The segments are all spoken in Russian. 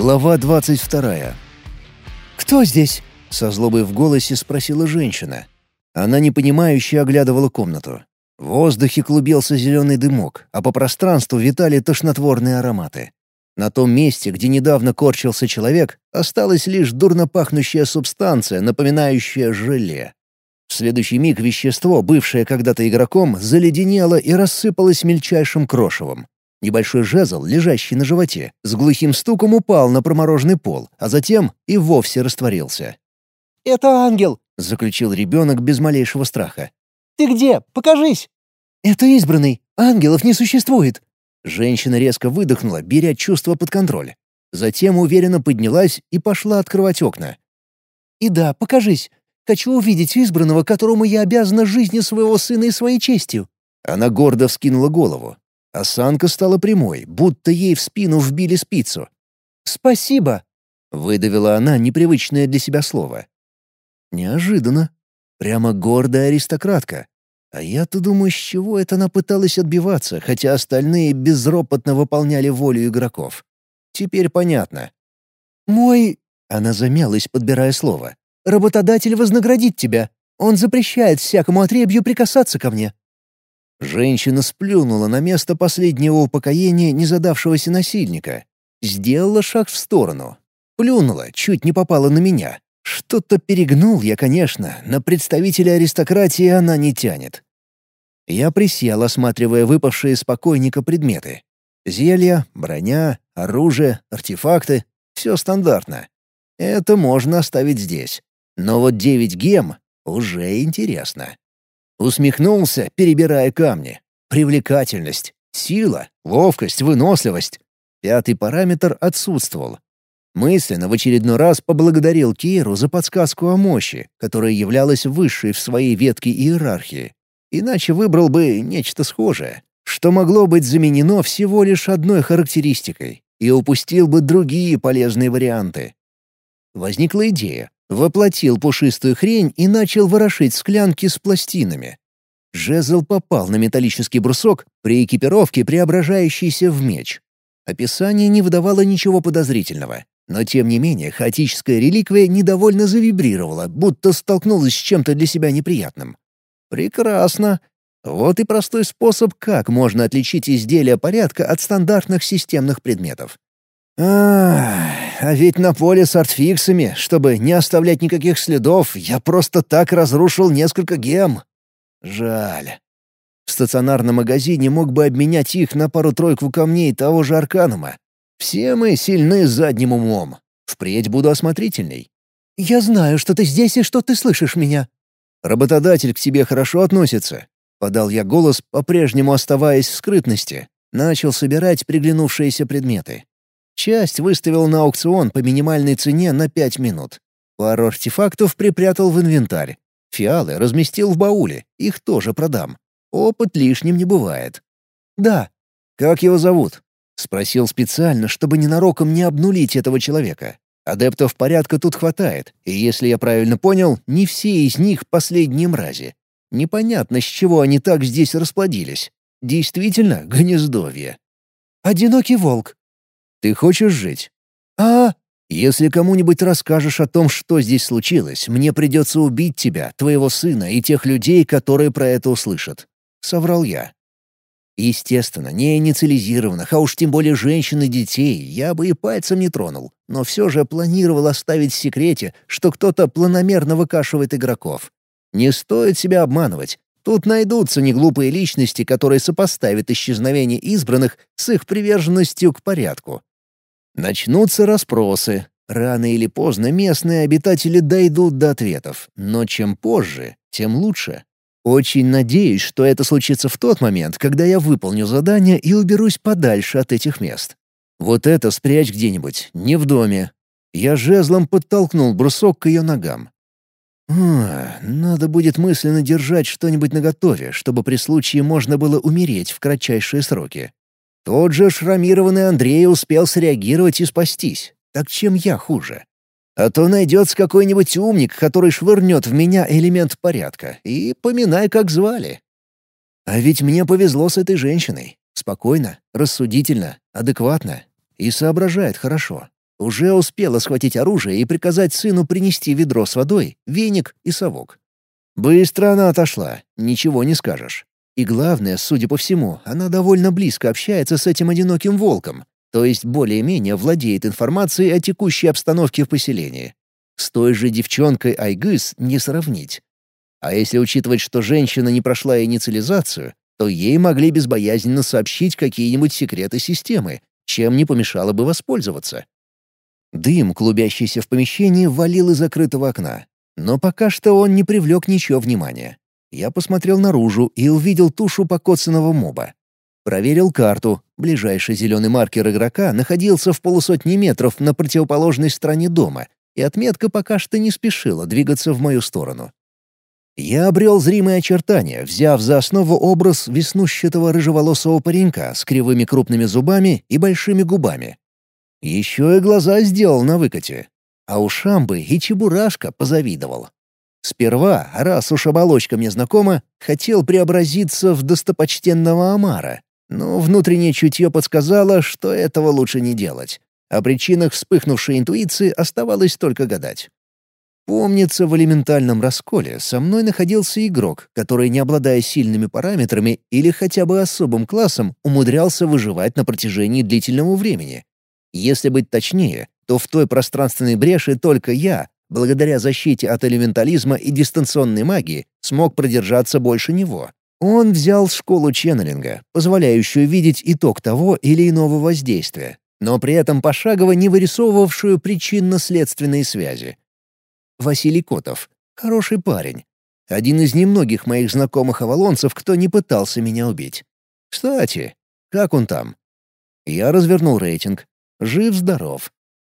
Глава двадцать вторая. «Кто здесь?» — со злобой в голосе спросила женщина. Она непонимающе оглядывала комнату. В воздухе клубился зеленый дымок, а по пространству витали тошнотворные ароматы. На том месте, где недавно корчился человек, осталась лишь дурно пахнущая субстанция, напоминающая желе. В следующий миг вещество, бывшее когда-то игроком, заледенело и рассыпалось мельчайшим крошевом. Небольшой жезл, лежащий на животе, с глухим стуком упал на промороженный пол, а затем и вовсе растворился. «Это ангел!» — заключил ребенок без малейшего страха. «Ты где? Покажись!» «Это избранный. Ангелов не существует!» Женщина резко выдохнула, беря чувство под контроль. Затем уверенно поднялась и пошла открывать окна. «И да, покажись. Хочу увидеть избранного, которому я обязана жизнью своего сына и своей честью». Она гордо вскинула голову. Осанка стала прямой, будто ей в спину вбили спицу. «Спасибо», — выдавила она непривычное для себя слово. Неожиданно. Прямо гордая аристократка. А я-то думаю, с чего это она пыталась отбиваться, хотя остальные безропотно выполняли волю игроков. Теперь понятно. «Мой...» — она замялась, подбирая слово. Работодатель вознаградит тебя. Он запрещает всякому отребью прикасаться ко мне». Женщина сплюнула на место последнего упокоения незадавшегося насильника. Сделала шаг в сторону. Плюнула, чуть не попала на меня. Что-то перегнул я, конечно, на представителя аристократии она не тянет. Я присел, осматривая выпавшие из покойника предметы. Зелья, броня, оружие, артефакты — все стандартно. Это можно оставить здесь. Но вот девять гем уже интересно. Усмехнулся, перебирая камни. Привлекательность, сила, ловкость, выносливость. Пятый параметр отсутствовал. Мысленно в очередной раз поблагодарил Кейру за подсказку о мощи, которая являлась высшей в своей ветке иерархии. Иначе выбрал бы нечто схожее, что могло быть заменено всего лишь одной характеристикой, и упустил бы другие полезные варианты. Возникла идея Воплотил пушистую хрень и начал ворошить склянки с пластинами. Жезл попал на металлический брусок, при экипировке преображающийся в меч. Описание не выдавало ничего подозрительного, но тем не менее хаотическая реликвия недовольно завибрировала, будто столкнулась с чем-то для себя неприятным. Прекрасно. Вот и простой способ, как можно отличить изделие порядка от стандартных системных предметов. А, а ведь на поле с артфиксами, чтобы не оставлять никаких следов, я просто так разрушил несколько гем. Жаль. В стационарном магазине мог бы обменять их на пару-тройку камней того же Арканума. Все мы сильны задним умом. Впредь буду осмотрительней. «Я знаю, что ты здесь и что ты слышишь меня». «Работодатель к тебе хорошо относится», — подал я голос, по-прежнему оставаясь в скрытности. Начал собирать приглянувшиеся предметы. Часть выставил на аукцион по минимальной цене на пять минут. Пару артефактов припрятал в инвентарь. Фиалы разместил в бауле, их тоже продам. Опыт лишним не бывает. «Да». «Как его зовут?» — спросил специально, чтобы ненароком не обнулить этого человека. Адептов порядка тут хватает, и если я правильно понял, не все из них последние мрази. Непонятно, с чего они так здесь расплодились. Действительно, гнездовье. «Одинокий волк», ты хочешь жить? А? Если кому-нибудь расскажешь о том, что здесь случилось, мне придется убить тебя, твоего сына и тех людей, которые про это услышат. Соврал я. Естественно, не инициализированных, а уж тем более женщин и детей, я бы и пальцем не тронул, но все же планировал оставить в секрете, что кто-то планомерно выкашивает игроков. Не стоит себя обманывать. Тут найдутся неглупые личности, которые сопоставят исчезновение избранных с их приверженностью к порядку. Начнутся расспросы. Рано или поздно местные обитатели дойдут до ответов, но чем позже, тем лучше. Очень надеюсь, что это случится в тот момент, когда я выполню задание и уберусь подальше от этих мест. Вот это спрячь где-нибудь, не в доме. Я жезлом подтолкнул брусок к ее ногам. А, надо будет мысленно держать что-нибудь наготове, чтобы при случае можно было умереть в кратчайшие сроки. Тот же шрамированный Андрей успел среагировать и спастись. Так чем я хуже? А то найдется какой-нибудь умник, который швырнет в меня элемент порядка, и поминай, как звали. А ведь мне повезло с этой женщиной. Спокойно, рассудительно, адекватно. И соображает хорошо. Уже успела схватить оружие и приказать сыну принести ведро с водой, веник и совок. Быстро она отошла, ничего не скажешь. И главное, судя по всему, она довольно близко общается с этим одиноким волком, то есть более-менее владеет информацией о текущей обстановке в поселении. С той же девчонкой Айгыс не сравнить. А если учитывать, что женщина не прошла инициализацию, то ей могли безбоязненно сообщить какие-нибудь секреты системы, чем не помешало бы воспользоваться. Дым, клубящийся в помещении, валил из закрытого окна. Но пока что он не привлек ничего внимания. Я посмотрел наружу и увидел тушу покоцанного моба. Проверил карту. Ближайший зеленый маркер игрока находился в полусотни метров на противоположной стороне дома, и отметка пока что не спешила двигаться в мою сторону. Я обрел зримые очертания, взяв за основу образ веснущатого рыжеволосого паренька с кривыми крупными зубами и большими губами. Еще и глаза сделал на выкате. А у Шамбы и Чебурашка позавидовал. Сперва, раз уж оболочка мне знакома, хотел преобразиться в достопочтенного Амара, но внутреннее чутье подсказало, что этого лучше не делать. О причинах вспыхнувшей интуиции оставалось только гадать. Помнится, в элементальном расколе со мной находился игрок, который, не обладая сильными параметрами или хотя бы особым классом, умудрялся выживать на протяжении длительного времени. Если быть точнее, то в той пространственной бреши только я, благодаря защите от элементализма и дистанционной магии, смог продержаться больше него. Он взял школу ченнелинга, позволяющую видеть итог того или иного воздействия, но при этом пошагово не вырисовывавшую причинно-следственные связи. Василий Котов. Хороший парень. Один из немногих моих знакомых авалонцев, кто не пытался меня убить. Кстати, как он там? Я развернул рейтинг. Жив-здоров.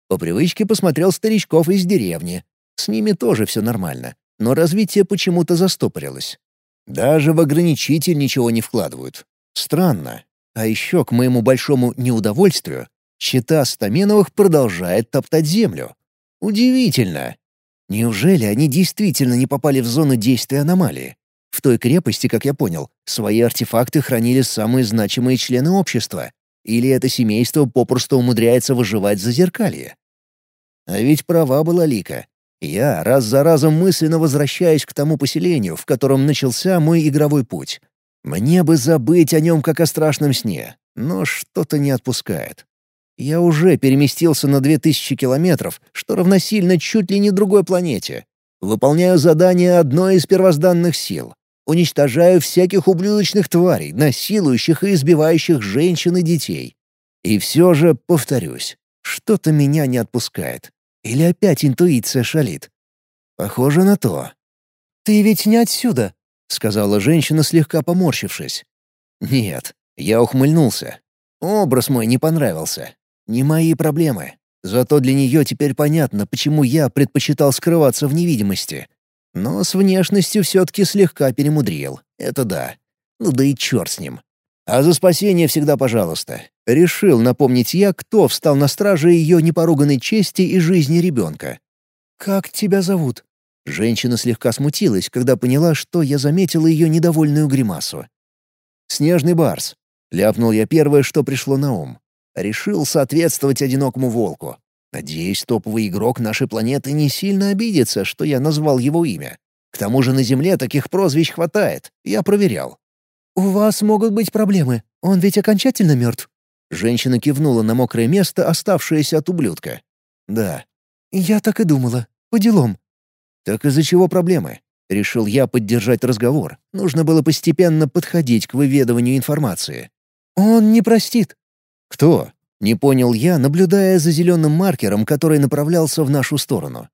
По привычке посмотрел старичков из деревни. С ними тоже все нормально, но развитие почему-то застопорилось. Даже в ограничитель ничего не вкладывают. Странно. А еще, к моему большому неудовольствию, щита Стаменовых продолжает топтать землю. Удивительно. Неужели они действительно не попали в зону действия аномалии? В той крепости, как я понял, свои артефакты хранили самые значимые члены общества. Или это семейство попросту умудряется выживать за зеркалье? А ведь права была Лика. Я раз за разом мысленно возвращаюсь к тому поселению, в котором начался мой игровой путь. Мне бы забыть о нем как о страшном сне, но что-то не отпускает. Я уже переместился на 2000 километров, что равносильно чуть ли не другой планете. Выполняю задание одной из первозданных сил. Уничтожаю всяких ублюдочных тварей, насилующих и избивающих женщин и детей. И все же, повторюсь, что-то меня не отпускает. Или опять интуиция шалит? Похоже на то. «Ты ведь не отсюда», — сказала женщина, слегка поморщившись. «Нет». Я ухмыльнулся. Образ мой не понравился. Не мои проблемы. Зато для нее теперь понятно, почему я предпочитал скрываться в невидимости. Но с внешностью все-таки слегка перемудрил. Это да. Ну да и черт с ним. А за спасение всегда пожалуйста. Решил напомнить я, кто встал на страже ее непоруганной чести и жизни ребенка. «Как тебя зовут?» Женщина слегка смутилась, когда поняла, что я заметил ее недовольную гримасу. «Снежный барс», — ляпнул я первое, что пришло на ум. Решил соответствовать одинокому волку. Надеюсь, топовый игрок нашей планеты не сильно обидится, что я назвал его имя. К тому же на Земле таких прозвищ хватает, я проверял. «У вас могут быть проблемы. Он ведь окончательно мертв?» Женщина кивнула на мокрое место, оставшееся от ублюдка. «Да». «Я так и думала. По делам». «Так из-за чего проблемы?» Решил я поддержать разговор. Нужно было постепенно подходить к выведыванию информации. «Он не простит», «Кто?» — не понял я, наблюдая за зеленым маркером, который направлялся в нашу сторону.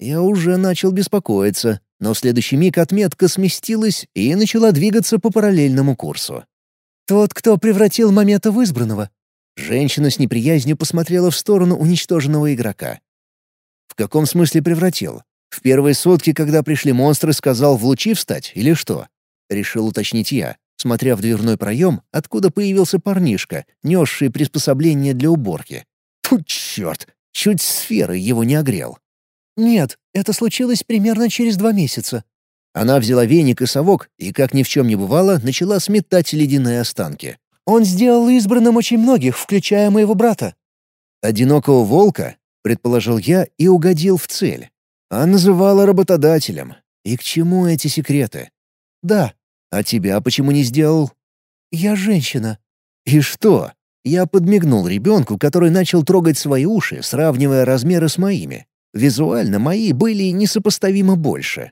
Я уже начал беспокоиться, но в следующий миг отметка сместилась и начала двигаться по параллельному курсу. «Тот, кто превратил Момента в избранного». Женщина с неприязнью посмотрела в сторону уничтоженного игрока. «В каком смысле превратил? В первые сутки, когда пришли монстры, сказал в лучи встать или что?» Решил уточнить я смотря в дверной проем, откуда появился парнишка, несший приспособление для уборки. Тут черт! Чуть сферы его не огрел. «Нет, это случилось примерно через два месяца». Она взяла веник и совок и, как ни в чем не бывало, начала сметать ледяные останки. «Он сделал избранным очень многих, включая моего брата». «Одинокого волка?» — предположил я и угодил в цель. А называла работодателем. И к чему эти секреты? «Да». «А тебя почему не сделал?» «Я женщина». «И что?» Я подмигнул ребенку, который начал трогать свои уши, сравнивая размеры с моими. Визуально мои были несопоставимо больше.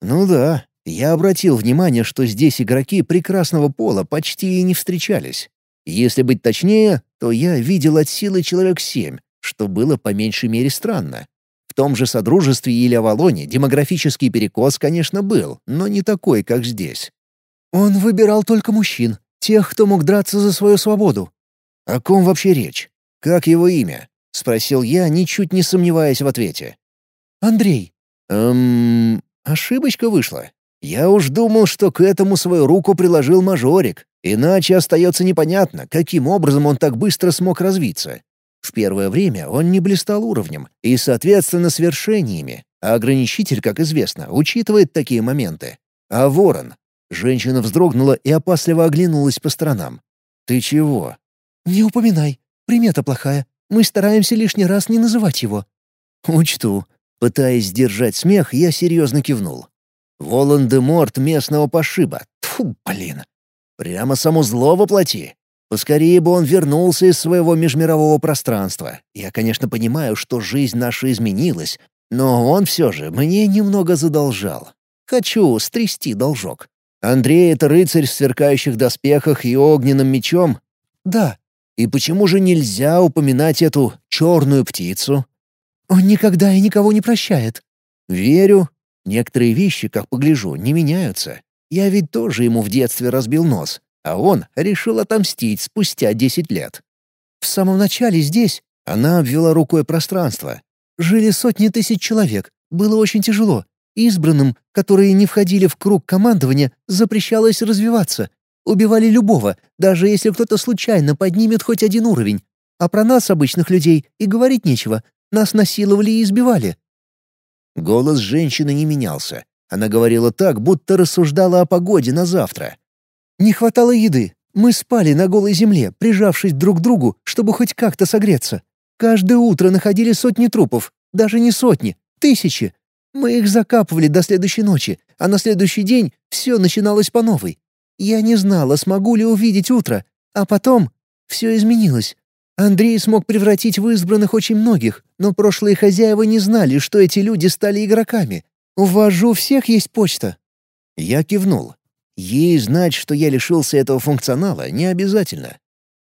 Ну да, я обратил внимание, что здесь игроки прекрасного пола почти и не встречались. Если быть точнее, то я видел от силы человек семь, что было по меньшей мере странно. В том же Содружестве или Авалоне демографический перекос, конечно, был, но не такой, как здесь. Он выбирал только мужчин, тех, кто мог драться за свою свободу. «О ком вообще речь? Как его имя?» — спросил я, ничуть не сомневаясь в ответе. «Андрей». «Эм... Ошибочка вышла. Я уж думал, что к этому свою руку приложил мажорик, иначе остается непонятно, каким образом он так быстро смог развиться. В первое время он не блистал уровнем и, соответственно, свершениями, а ограничитель, как известно, учитывает такие моменты. А ворон? Женщина вздрогнула и опасливо оглянулась по сторонам. «Ты чего?» «Не упоминай. Примета плохая. Мы стараемся лишний раз не называть его». «Учту». Пытаясь сдержать смех, я серьезно кивнул. Волан-де-Морт местного пошиба. Тьфу, блин. Прямо само зло воплоти. Поскорее бы он вернулся из своего межмирового пространства. Я, конечно, понимаю, что жизнь наша изменилась, но он все же мне немного задолжал. Хочу стрясти должок. Андрей — это рыцарь в сверкающих доспехах и огненным мечом? Да. И почему же нельзя упоминать эту черную птицу? Он никогда и никого не прощает. Верю. Некоторые вещи, как погляжу, не меняются. Я ведь тоже ему в детстве разбил нос, а он решил отомстить спустя десять лет. В самом начале здесь она обвела рукой пространство. Жили сотни тысяч человек. Было очень тяжело. Избранным, которые не входили в круг командования, запрещалось развиваться. Убивали любого, даже если кто-то случайно поднимет хоть один уровень. А про нас, обычных людей, и говорить нечего. Нас насиловали и избивали». Голос женщины не менялся. Она говорила так, будто рассуждала о погоде на завтра. «Не хватало еды. Мы спали на голой земле, прижавшись друг к другу, чтобы хоть как-то согреться. Каждое утро находили сотни трупов. Даже не сотни, тысячи. Мы их закапывали до следующей ночи, а на следующий день все начиналось по новой. Я не знала, смогу ли увидеть утро, а потом все изменилось. Андрей смог превратить в избранных очень многих, но прошлые хозяева не знали, что эти люди стали игроками. У вас же у всех есть почта». Я кивнул. Ей знать, что я лишился этого функционала, не обязательно.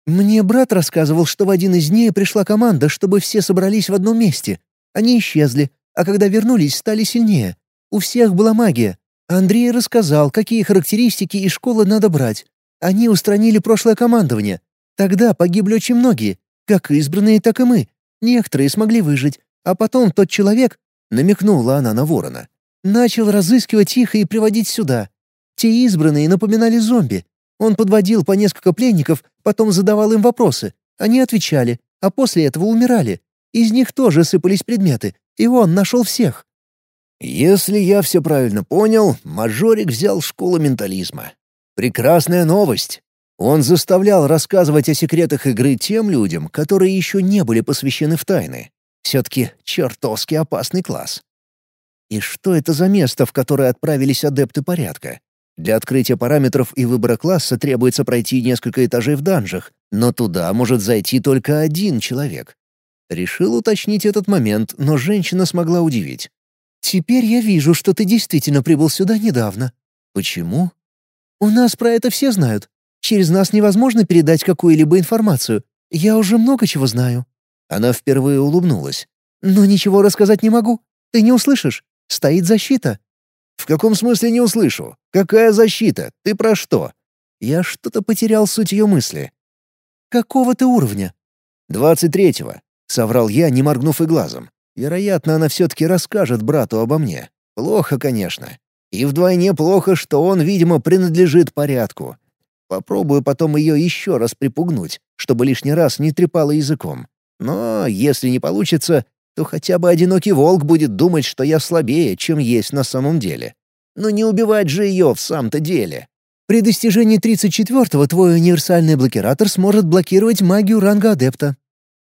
Мне брат рассказывал, что в один из дней пришла команда, чтобы все собрались в одном месте. Они исчезли, а когда вернулись, стали сильнее. У всех была магия. Андрей рассказал, какие характеристики из школы надо брать. Они устранили прошлое командование. Тогда погибли очень многие, как избранные, так и мы. Некоторые смогли выжить, а потом тот человек, намекнула она на ворона, начал разыскивать их и приводить сюда. Те избранные напоминали зомби. Он подводил по несколько пленников, потом задавал им вопросы. Они отвечали, а после этого умирали. Из них тоже сыпались предметы, и он нашел всех. Если я все правильно понял, Мажорик взял школу ментализма. Прекрасная новость. Он заставлял рассказывать о секретах игры тем людям, которые еще не были посвящены в тайны. Все-таки чертовски опасный класс. И что это за место, в которое отправились адепты порядка? Для открытия параметров и выбора класса требуется пройти несколько этажей в данжах, но туда может зайти только один человек. Решил уточнить этот момент, но женщина смогла удивить. «Теперь я вижу, что ты действительно прибыл сюда недавно». «Почему?» «У нас про это все знают. Через нас невозможно передать какую-либо информацию. Я уже много чего знаю». Она впервые улыбнулась. «Но ничего рассказать не могу. Ты не услышишь. Стоит защита». «В каком смысле не услышу? Какая защита? Ты про что?» Я что-то потерял суть ее мысли. «Какого ты уровня?» «Двадцать третьего. — соврал я, не моргнув и глазом. «Вероятно, она все-таки расскажет брату обо мне. Плохо, конечно. И вдвойне плохо, что он, видимо, принадлежит порядку. Попробую потом ее еще раз припугнуть, чтобы лишний раз не трепала языком. Но если не получится, то хотя бы одинокий волк будет думать, что я слабее, чем есть на самом деле. Но не убивать же ее в самом-то деле. При достижении 34-го твой универсальный блокиратор сможет блокировать магию ранга адепта.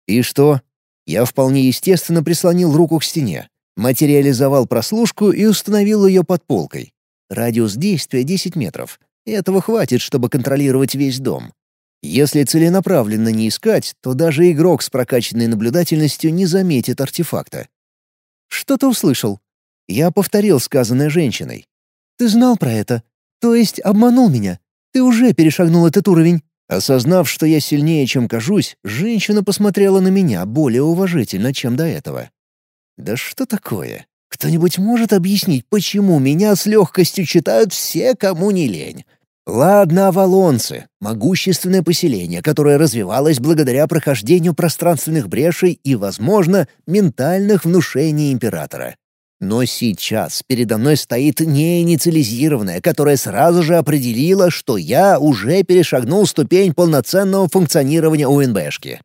И что? Я вполне естественно прислонил руку к стене, материализовал прослушку и установил ее под полкой. Радиус действия 10 метров. Этого хватит, чтобы контролировать весь дом. Если целенаправленно не искать, то даже игрок с прокачанной наблюдательностью не заметит артефакта. «Что ты услышал?» Я повторил сказанное женщиной. «Ты знал про это? То есть обманул меня? Ты уже перешагнул этот уровень?» Осознав, что я сильнее, чем кажусь, женщина посмотрела на меня более уважительно, чем до этого. «Да что такое? Кто-нибудь может объяснить, почему меня с легкостью читают все, кому не лень? Ладно, авалонцы — могущественное поселение, которое развивалось благодаря прохождению пространственных брешей и, возможно, ментальных внушений императора. Но сейчас передо мной стоит неинициализированная, которая сразу же определила, что я уже перешагнул ступень полноценного функционирования УНБшки.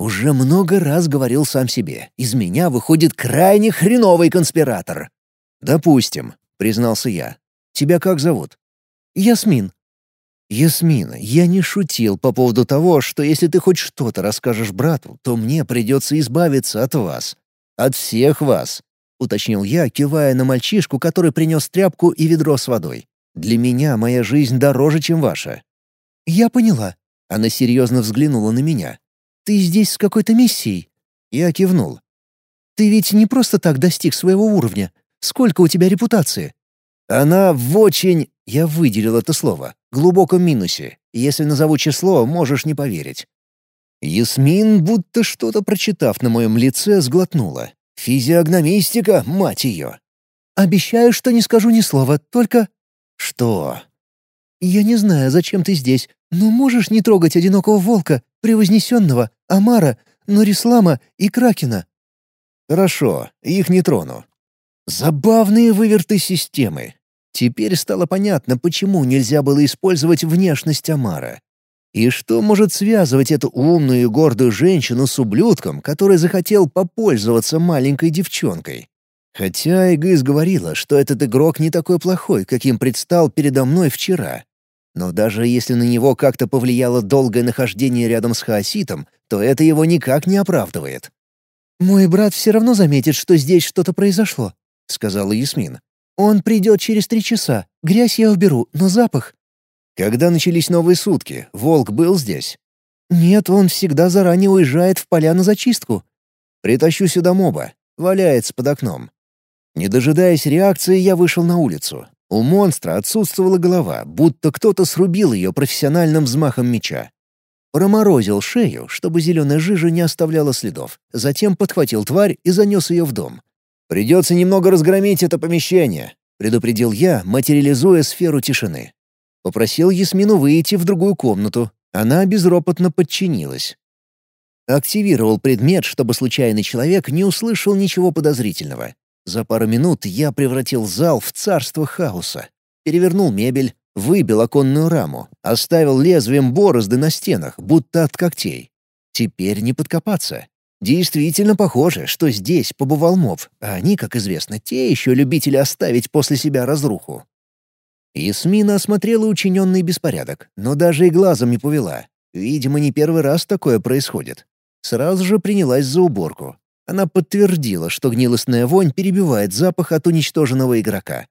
Уже много раз говорил сам себе, из меня выходит крайне хреновый конспиратор. «Допустим», — признался я. «Тебя как зовут?» «Ясмин», «Ясмина, я не шутил по поводу того, что если ты хоть что-то расскажешь брату, то мне придется избавиться от вас. От всех вас», — уточнил я, кивая на мальчишку, который принес тряпку и ведро с водой. «Для меня моя жизнь дороже, чем ваша». «Я поняла». Она серьезно взглянула на меня. «Ты здесь с какой-то миссией?» Я кивнул. «Ты ведь не просто так достиг своего уровня. Сколько у тебя репутации?» «Она в очень...» Я выделил это слово. Глубоком минусе. Если назову число, можешь не поверить. Ясмин, будто что-то прочитав на моем лице, сглотнула. Физиогномистика, мать ее. «Обещаю, что не скажу ни слова, только...» «Что?» «Я не знаю, зачем ты здесь, но можешь не трогать одинокого волка, превознесенного, Амара, Норислама и Кракена». «Хорошо, их не трону». Забавные выверты системы. Теперь стало понятно, почему нельзя было использовать внешность Амара. И что может связывать эту умную и гордую женщину с ублюдком, который захотел попользоваться маленькой девчонкой? Хотя Эгыс говорила, что этот игрок не такой плохой, каким предстал передо мной вчера. Но даже если на него как-то повлияло долгое нахождение рядом с Хаоситом, то это его никак не оправдывает. «Мой брат все равно заметит, что здесь что-то произошло», — сказала Ясмин. «Он придет через три часа. Грязь я уберу, но запах...» Когда начались новые сутки, волк был здесь? «Нет, он всегда заранее уезжает в поля на зачистку». «Притащу сюда моба. Валяется под окном». Не дожидаясь реакции, я вышел на улицу. У монстра отсутствовала голова, будто кто-то срубил ее профессиональным взмахом меча. Проморозил шею, чтобы зеленая жижа не оставляла следов. Затем подхватил тварь и занес ее в дом. «Придется немного разгромить это помещение», — предупредил я, материализуя сферу тишины. Попросил Ясмину выйти в другую комнату. Она безропотно подчинилась. Активировал предмет, чтобы случайный человек не услышал ничего подозрительного. За пару минут я превратил зал в царство хаоса. Перевернул мебель, выбил оконную раму, оставил лезвием борозды на стенах, будто от когтей. Теперь не подкопаться. Действительно похоже, что здесь побывал моб, а они, как известно, те еще любители оставить после себя разруху. Ясмина осмотрела учиненный беспорядок, но даже и глазом не повела. Видимо, не первый раз такое происходит. Сразу же принялась за уборку. Она подтвердила, что гнилостная вонь перебивает запах от уничтоженного игрока.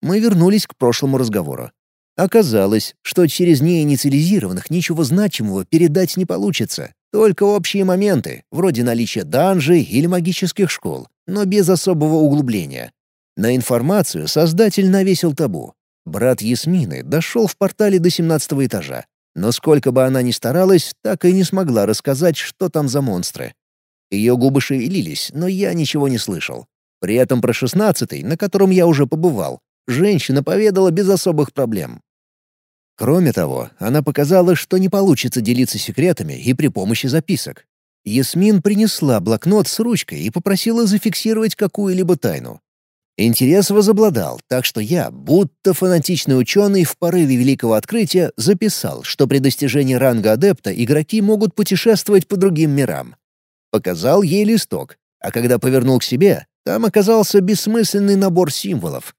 Мы вернулись к прошлому разговору. Оказалось, что через неинициализированных ничего значимого передать не получится, только общие моменты, вроде наличия данжей или магических школ, но без особого углубления. На информацию создатель навесил табу. Брат Ясмины дошел в портале до 17 этажа. Но сколько бы она ни старалась, так и не смогла рассказать, что там за монстры. Ее губы шевелились, но я ничего не слышал. При этом про шестнадцатый, на котором я уже побывал, женщина поведала без особых проблем. Кроме того, она показала, что не получится делиться секретами и при помощи записок. Ясмин принесла блокнот с ручкой и попросила зафиксировать какую-либо тайну. Интерес возобладал, так что я, будто фанатичный ученый в порыве великого открытия, записал, что при достижении ранга адепта игроки могут путешествовать по другим мирам. Показал ей листок, а когда повернул к себе, там оказался бессмысленный набор символов.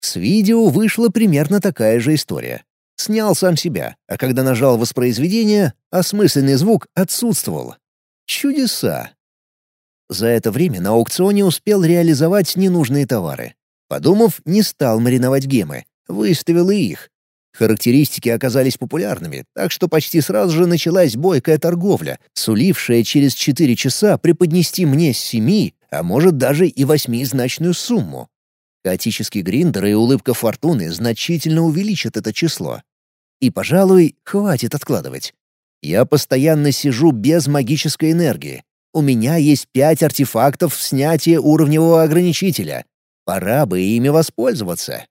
С видео вышла примерно такая же история. Снял сам себя, а когда нажал воспроизведение, осмысленный звук отсутствовал. Чудеса. За это время на аукционе успел реализовать ненужные товары. Подумав, не стал мариновать гемы, выставил и их. Характеристики оказались популярными, так что почти сразу же началась бойкая торговля, сулившая через 4 часа преподнести мне с 7, а может даже и восьмизначную сумму. Хаотический гриндер и улыбка фортуны значительно увеличат это число. И, пожалуй, хватит откладывать. Я постоянно сижу без магической энергии. У меня есть пять артефактов снятия уровневого ограничителя. Пора бы ими воспользоваться.